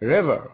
river.